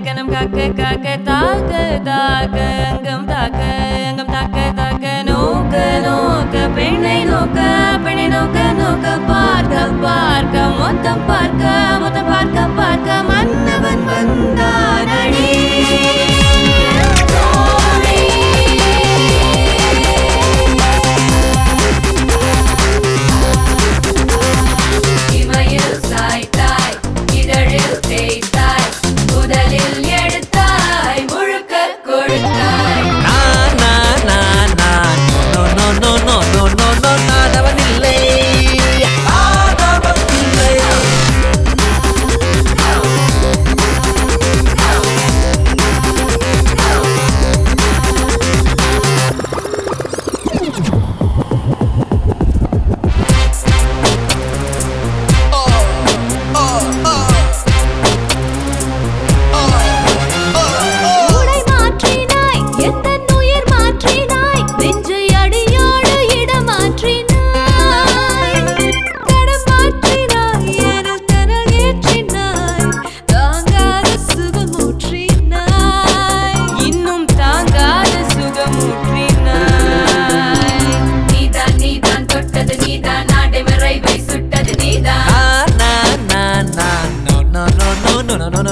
que nem ka ke ka ke ta ke ta no, no, no.